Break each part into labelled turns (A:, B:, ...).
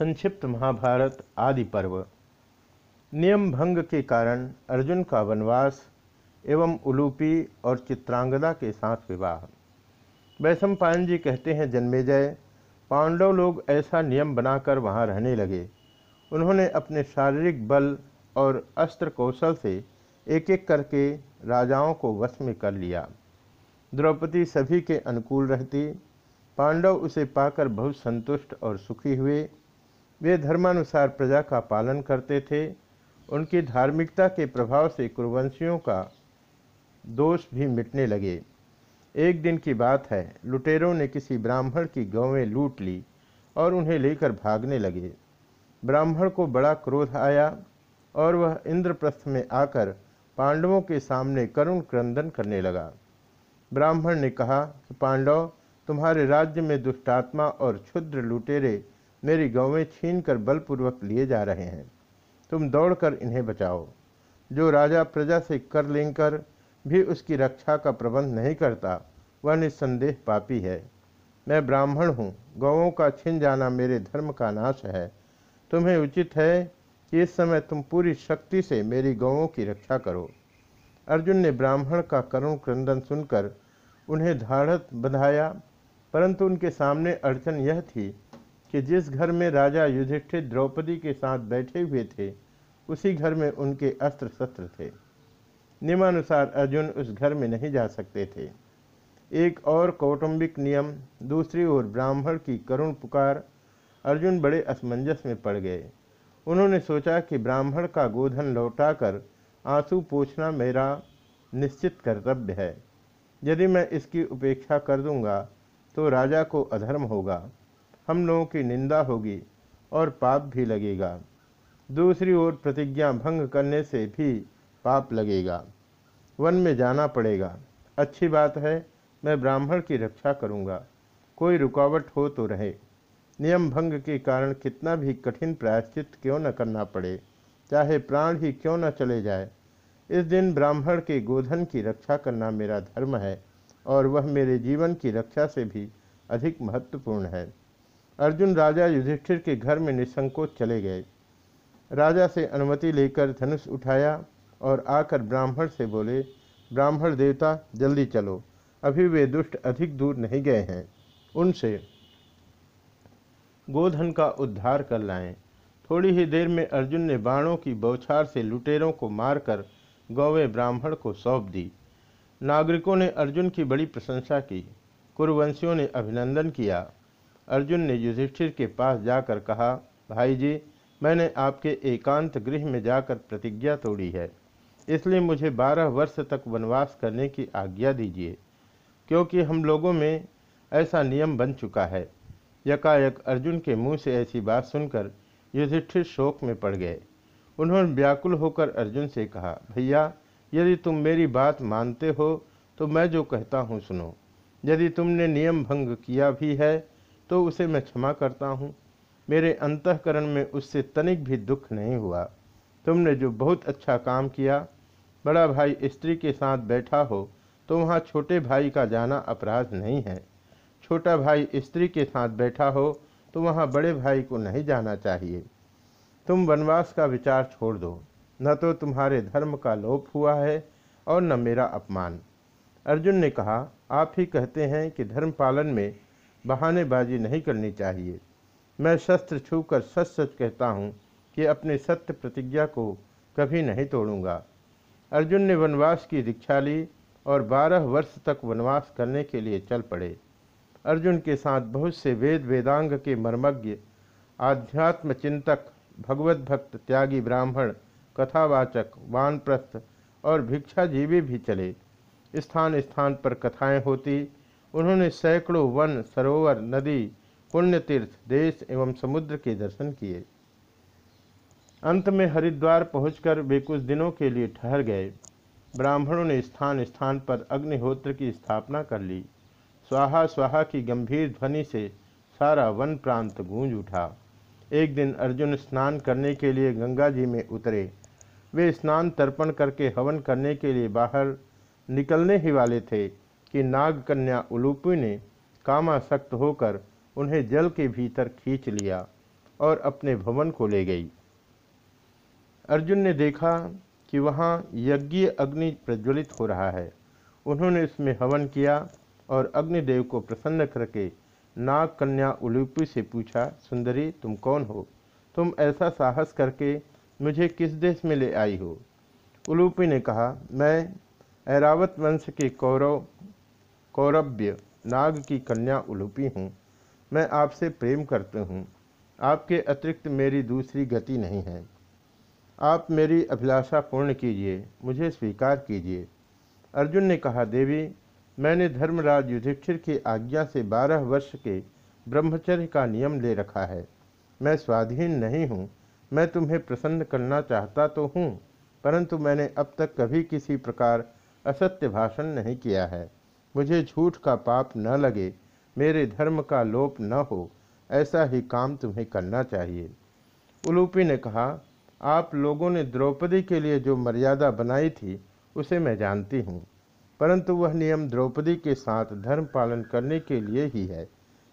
A: संक्षिप्त महाभारत आदि पर्व। नियम भंग के कारण अर्जुन का वनवास एवं उलूपी और चित्रांगदा के साथ विवाह। वैशम पायन जी कहते हैं, जन्मेजय, पांडव लोग ऐसा नियम बनाकर वहाँ रहने लगे। उन्होंने अपने शारीरिक बल और अस्त्र कौशल से एक एक करके राजाओं को वश में कर लिया। द्रौपदी सभी के अनुकूल रहती। पांडव उसे पाकर बहुत संतुष्ट और सुखी हुए वे धर्मानुसार प्रजा का पालन करते थे। उनकी धार्मिकता के प्रभाव से कुरवंशियों का दोष भी मिटने लगे। एक दिन की बात है, लुटेरों ने किसी ब्राह्मण की गौवें लूट ली और उन्हें लेकर भागने लगे। ब्राह्मण को बड़ा क्रोध आया और वह इंद्रप्रस्थ में आकर पांडवों के सामने करुण क्रंदन करने लगा। ब्राह्मण ने कहा कि पांडव, तुम्हारे राज्य में दुष्टात्मा और क्षुद्र लुटेरे मेरी गौवें छीन कर बलपूर्वक लिए जा रहे हैं। तुम दौड़कर इन्हें बचाओ। जो राजा प्रजा से कर लेकर भी उसकी रक्षा का प्रबंध नहीं करता, वह निस्संदेह पापी है। मैं ब्राह्मण हूँ गौों का छिन जाना मेरे धर्म का नाश है। तुम्हें उचित है कि इस समय तुम पूरी शक्ति से मेरी गौों की रक्षा करो। अर्जुन ने ब्राह्मण का करुण क्रंदन सुनकर उन्हें धाड़त बधाया, परंतु उनके सामने अड़चन यह थी कि जिस घर में राजा युधिष्ठिर द्रौपदी के साथ बैठे हुए थे, उसी घर में उनके अस्त्र शस्त्र थे। नियमानुसार अर्जुन उस घर में नहीं जा सकते थे। एक और कौटुंबिक नियम, दूसरी ओर ब्राह्मण की करुण पुकार, अर्जुन बड़े असमंजस में पड़ गए। उन्होंने सोचा कि ब्राह्मण का गोधन लौटाकर आँसू पोछना मेरा निश्चित कर्तव्य है। यदि मैं इसकी उपेक्षा कर दूँगा तो राजा को अधर्म होगा। हम लोगों की निंदा होगी और पाप भी लगेगा। दूसरी ओर प्रतिज्ञा भंग करने से भी पाप लगेगा। वन में जाना पड़ेगा। अच्छी बात है, मैं ब्राह्मण की रक्षा करूँगा। कोई रुकावट हो तो रहे। नियम भंग के कारण कितना भी कठिन प्रायश्चित क्यों न करना पड़े, चाहे प्राण ही क्यों न चले जाए। इस दिन ब्राह्मण के गोधन की रक्षा करना मेरा धर्म है और वह मेरे जीवन की रक्षा से भी अधिक महत्वपूर्ण है। अर्जुन राजा युधिष्ठिर के घर में निसंकोच चले गए। राजा से अनुमति लेकर धनुष उठाया और आकर ब्राह्मण से बोले, ब्राह्मण देवता, जल्दी चलो। अभी वे दुष्ट अधिक दूर नहीं गए हैं। उनसे गोधन का उद्धार कर लाएँ। थोड़ी ही देर में अर्जुन ने बाणों की बौछार से लुटेरों को मारकर गौवे ब्राह्मण को सौंप दी। नागरिकों ने अर्जुन की बड़ी प्रशंसा की। कुरुवंशियों ने अभिनंदन किया। अर्जुन ने युधिष्ठिर के पास जाकर कहा, भाई जी, मैंने आपके एकांत गृह में जाकर प्रतिज्ञा तोड़ी है। इसलिए मुझे बारह वर्ष तक वनवास करने की आज्ञा दीजिए, क्योंकि हम लोगों में ऐसा नियम बन चुका है। यकायक अर्जुन के मुँह से ऐसी बात सुनकर युधिष्ठिर शोक में पड़ गए। उन्होंने व्याकुल होकर अर्जुन से कहा, भैया, यदि तुम मेरी बात मानते हो तो मैं जो कहता हूँ सुनो। यदि तुमने नियम भंग किया भी है तो उसे मैं क्षमा करता हूँ। मेरे अंतकरण में उससे तनिक भी दुख नहीं हुआ। तुमने जो बहुत अच्छा काम किया, बड़ा भाई स्त्री के साथ बैठा हो तो वहाँ छोटे भाई का जाना अपराध नहीं है। छोटा भाई स्त्री के साथ बैठा हो तो वहाँ बड़े भाई को नहीं जाना चाहिए। तुम वनवास का विचार छोड़ दो। न तो तुम्हारे धर्म का लोप हुआ है, और न मेरा अपमान। अर्जुन ने कहा, आप ही कहते हैं कि धर्म पालन में बहानेबाजी नहीं करनी चाहिए। मैं शस्त्र छूकर सच सच कहता हूँ कि अपने सत्य प्रतिज्ञा को कभी नहीं तोड़ूँगा। अर्जुन ने वनवास की दीक्षा ली और बारह वर्ष तक वनवास करने के लिए चल पड़े। अर्जुन के साथ बहुत से वेद वेदांग के मर्मज्ञ, आध्यात्म चिंतक, भगवत भक्त, त्यागी ब्राह्मण, कथावाचक, वानप्रस्थ और भिक्षाजीवी भी चले। स्थान स्थान पर कथाएँ होती उन्होंने सैकड़ों वन, सरोवर, नदी, पुण्यतीर्थ, देश एवं समुद्र के दर्शन किए। अंत में हरिद्वार पहुंचकर वे कुछ दिनों के लिए ठहर गए। ब्राह्मणों ने स्थान स्थान पर अग्निहोत्र की स्थापना कर ली। स्वाहा स्वाहा की गंभीर ध्वनि से सारा वन प्रांत गूंज उठा। एक दिन अर्जुन स्नान करने के लिए गंगा जी में उतरे। वे स्नान तर्पण करके हवन करने के लिए बाहर निकलने ही वाले थे। कि नाग कन्या उलूपी ने कामासक्त होकर उन्हें जल के भीतर खींच लिया और अपने भवन को ले गई। अर्जुन ने देखा कि वहाँ यज्ञ अग्नि प्रज्वलित हो रहा है। उन्होंने उसमें हवन किया और अग्निदेव को प्रसन्न करके नाग कन्या उलूपी से पूछा, सुंदरी, तुम कौन हो? तुम ऐसा साहस करके मुझे किस देश में ले आई हो? उलूपी ने कहा, मैं ऐरावत वंश के कौरव कौरव्य, नाग की कन्या उलूपी हूँ। मैं आपसे प्रेम करती हूँ। आपके अतिरिक्त मेरी दूसरी गति नहीं है। आप मेरी अभिलाषा पूर्ण कीजिए, मुझे स्वीकार कीजिए। अर्जुन ने कहा, देवी, मैंने धर्मराज युधिष्ठिर की आज्ञा से बारह वर्ष के ब्रह्मचर्य का नियम ले रखा है। मैं स्वाधीन नहीं हूँ। मैं तुम्हें प्रसन्न करना चाहता तो हूँ, परंतु मैंने अब तक कभी किसी प्रकार असत्य भाषण नहीं किया है। मुझे झूठ का पाप न लगे, मेरे धर्म का लोप न हो, ऐसा ही काम तुम्हें करना चाहिए। उलूपी ने कहा, आप लोगों ने द्रौपदी के लिए जो मर्यादा बनाई थी, उसे मैं जानती हूँ, परंतु वह नियम द्रौपदी के साथ धर्म पालन करने के लिए ही है।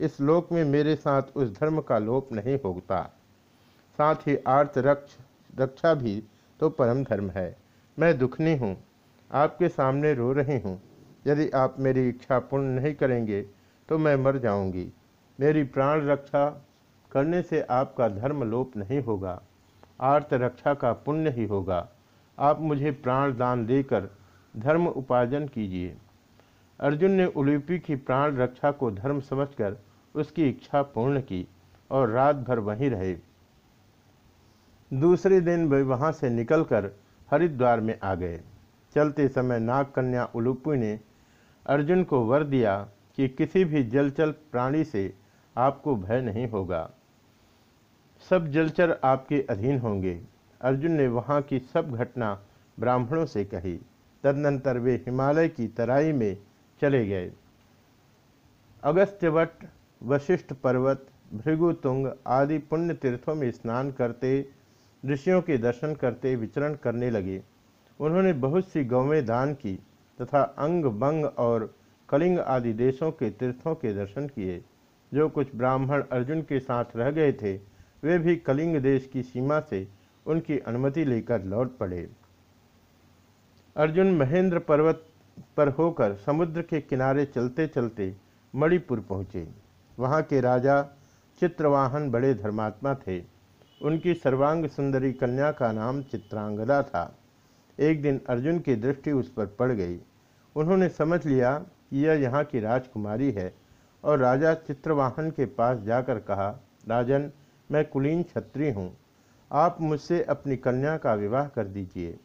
A: इस लोक में मेरे साथ उस धर्म का लोप नहीं होता। साथ ही आर्थ रक्ष, रक्षा भी तो परम धर्म है। मैं दुखनी हूँ, आपके सामने रो रही हूँ। यदि आप मेरी इच्छा पूर्ण नहीं करेंगे तो मैं मर जाऊँगी। मेरी प्राण रक्षा करने से आपका धर्म लोप नहीं होगा, आर्त रक्षा का पुण्य ही होगा। आप मुझे प्राण दान देकर धर्म उपार्जन कीजिए। अर्जुन ने उलूपी की प्राण रक्षा को धर्म समझकर उसकी इच्छा पूर्ण की और रात भर वहीं रहे। दूसरे दिन वे वहाँ से निकलकर हरिद्वार में आ गए। चलते समय नाग कन्या उलूपी ने अर्जुन को वर दिया कि किसी भी जलचल प्राणी से आपको भय नहीं होगा। सब जलचर आपके अधीन होंगे। अर्जुन ने वहाँ की सब घटना ब्राह्मणों से कही। तदनंतर वे हिमालय की तराई में चले गए। अगस्त्यवट, वशिष्ठ पर्वत, भृगुतुंग आदि पुण्य तीर्थों में स्नान करते, ऋषियों के दर्शन करते, विचरण करने लगे। उन्होंने बहुत सी गौवें दान की। तथा अंग, बंग और कलिंग आदि देशों के तीर्थों के दर्शन किए। जो कुछ ब्राह्मण अर्जुन के साथ रह गए थे, वे भी कलिंग देश की सीमा से उनकी अनुमति लेकर लौट पड़े। अर्जुन महेंद्र पर्वत पर होकर समुद्र के किनारे चलते चलते मणिपुर पहुँचे। वहाँ के राजा चित्रवाहन बड़े धर्मात्मा थे। उनकी सर्वांग सुंदरी कन्या का नाम चित्रांगदा था। एक दिन अर्जुन की दृष्टि उस पर पड़ गई। उन्होंने समझ लिया कि यह यहाँ की राजकुमारी है और राजा चित्रवाहन के पास जाकर कहा, राजन, मैं कुलीन छत्री हूँ। आप मुझसे अपनी कन्या का विवाह कर दीजिए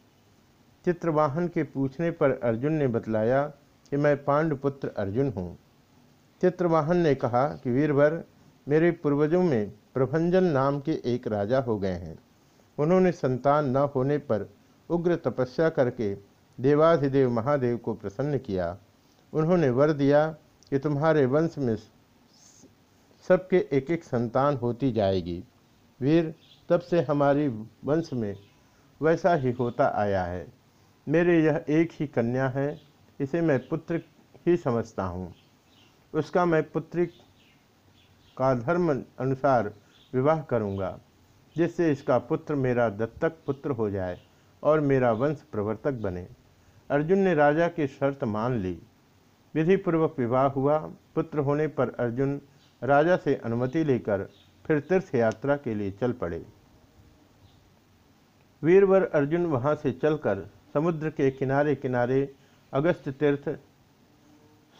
A: चित्रवाहन के पूछने पर अर्जुन ने बतलाया कि मैं पांडुपुत्र अर्जुन हूँ। चित्रवाहन ने कहा कि वीरभर, मेरे पूर्वजों में प्रभंजन नाम के एक राजा हो गए हैं। उन्होंने संतान न होने पर उग्र तपस्या करके देवाधिदेव महादेव को प्रसन्न किया। उन्होंने वर दिया कि तुम्हारे वंश में सबके एक एक संतान होती जाएगी। वीर, तब से हमारी वंश में वैसा ही होता आया है। मेरे यह एक ही कन्या है, इसे मैं पुत्र ही समझता हूँ। उसका मैं पुत्री का धर्म अनुसार विवाह करूँगा, जिससे इसका पुत्र मेरा दत्तक पुत्र हो जाए और मेरा वंश प्रवर्तक बने। अर्जुन ने राजा की शर्त मान ली। विधिपूर्वक विवाह हुआ। पुत्र होने पर अर्जुन राजा से अनुमति लेकर फिर तीर्थ यात्रा के लिए चल पड़े। वीरवर अर्जुन वहाँ से चलकर समुद्र के किनारे किनारे अगस्त तीर्थ,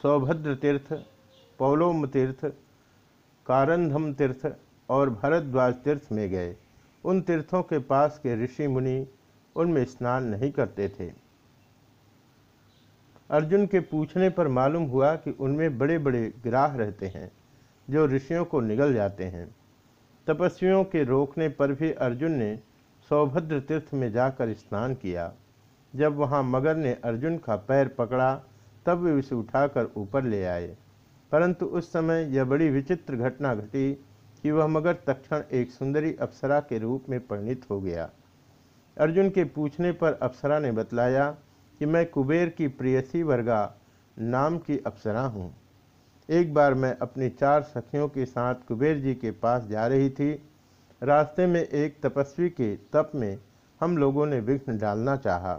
A: सौभद्र तीर्थ, पौलोम तीर्थ, कारंधम तीर्थ और भरद्वाज तीर्थ में गए। उन तीर्थों के पास के ऋषि मुनि उनमें स्नान नहीं करते थे। अर्जुन के पूछने पर मालूम हुआ कि उनमें बड़े बड़े ग्राह रहते हैं, जो ऋषियों को निगल जाते हैं। तपस्वियों के रोकने पर भी अर्जुन ने सौभद्र तीर्थ में जाकर स्नान किया। जब वहाँ मगर ने अर्जुन का पैर पकड़ा, तब वे उसे उठाकर ऊपर ले आए। परंतु उस समय यह बड़ी विचित्र घटना घटी कि वह मगर तक्षण एक सुंदरी अप्सरा के रूप में परिणित हो गया। अर्जुन के पूछने पर अप्सरा ने बतलाया कि मैं कुबेर की प्रियसी वर्गा नाम की अप्सरा हूँ। एक बार मैं अपनी चार सखियों के साथ कुबेर जी के पास जा रही थी। रास्ते में एक तपस्वी के तप में हम लोगों ने विघ्न डालना चाहा।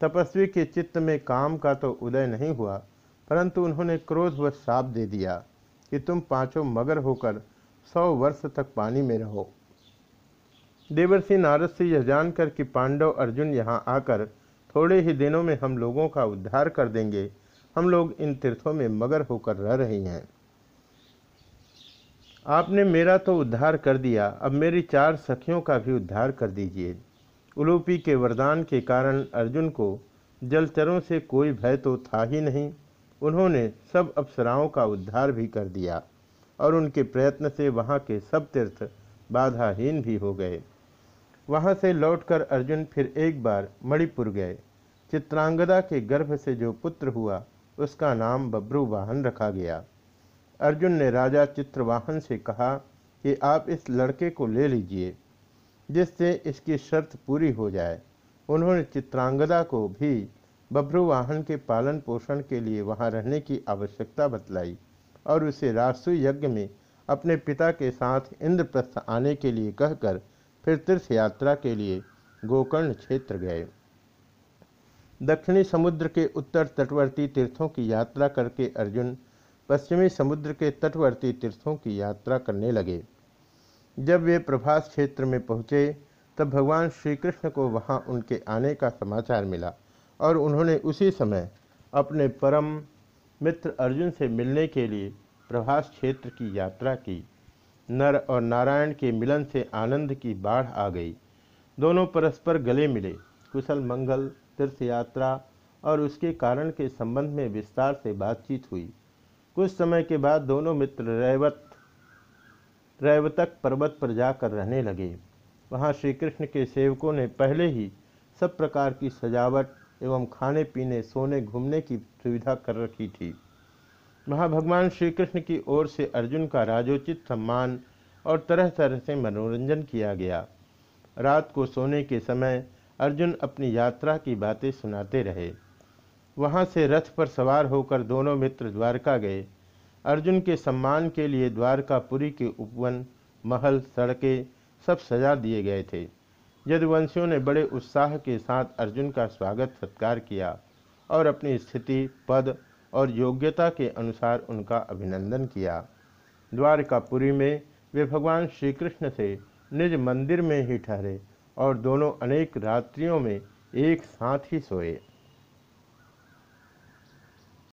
A: तपस्वी के चित्त में काम का तो उदय नहीं हुआ, परंतु उन्होंने क्रोध व साप दे दिया कि तुम पाँचों मगर होकर सौ वर्ष तक पानी में रहो। देवर्षि नारद से यह जानकर कि पांडव अर्जुन यहाँ आकर थोड़े ही दिनों में हम लोगों का उद्धार कर देंगे। हम लोग इन तीर्थों में मगर होकर रह रही हैं। आपने मेरा तो उद्धार कर दिया। अब मेरी चार सखियों का भी उद्धार कर दीजिए। उलूपी के वरदान के कारण अर्जुन को जलचरों से कोई भय तो था ही नहीं। उन्होंने सब अप्सराओं का उद्धार भी कर दिया और उनके प्रयत्न से वहाँ के सब तीर्थ बाधाहीन भी हो गए। वहाँ से लौटकर अर्जुन फिर एक बार मणिपुर गए। चित्रांगदा के गर्भ से जो पुत्र हुआ, उसका नाम बब्रुवाहन रखा गया। अर्जुन ने राजा चित्रवाहन से कहा कि आप इस लड़के को ले लीजिए, जिससे इसकी शर्त पूरी हो जाए। उन्होंने चित्रांगदा को भी बब्रुवाहन के पालन पोषण के लिए वहाँ रहने की आवश्यकता बतलाई और उसे रासु यज्ञ में अपने पिता के साथ इंद्रप्रस्थ आने के लिए कहकर फिर तीर्थ यात्रा के लिए गोकर्ण क्षेत्र गए। दक्षिणी समुद्र के उत्तर तटवर्ती तीर्थों की यात्रा करके अर्जुन पश्चिमी समुद्र के तटवर्ती तीर्थों की यात्रा करने लगे। जब वे प्रभास क्षेत्र में पहुँचे, तब भगवान श्री कृष्ण को वहाँ उनके आने का समाचार मिला और उन्होंने उसी समय अपने परम मित्र अर्जुन से मिलने के लिए प्रभास क्षेत्र की यात्रा की। नर और नारायण के मिलन से आनंद की बाढ़ आ गई। दोनों परस्पर गले मिले। कुशल मंगल तीर्थ यात्रा और उसके कारण के संबंध में विस्तार से बातचीत हुई। कुछ समय के बाद दोनों मित्र रैवत, रैवतक पर्वत पर जाकर रहने लगे। वहाँ श्री कृष्ण के सेवकों ने पहले ही सब प्रकार की सजावट एवं खाने पीने सोने घूमने की सुविधा कर रखी थी। वहाँ भगवान श्री कृष्ण की ओर से अर्जुन का राजोचित सम्मान और तरह तरह से मनोरंजन किया गया। रात को सोने के समय अर्जुन अपनी यात्रा की बातें सुनाते रहे। वहाँ से रथ पर सवार होकर दोनों मित्र द्वारका गए। अर्जुन के सम्मान के लिए द्वारकापुरी के उपवन, महल, सड़कें सब सजा दिए गए थे। यदुवंशियों ने बड़े उत्साह के साथ अर्जुन का स्वागत सत्कार किया और अपनी स्थिति, पद और योग्यता के अनुसार उनका अभिनंदन किया। द्वारकापुरी में वे भगवान श्री कृष्ण से निज मंदिर में ही ठहरे और दोनों अनेक रात्रियों में एक साथ ही सोए।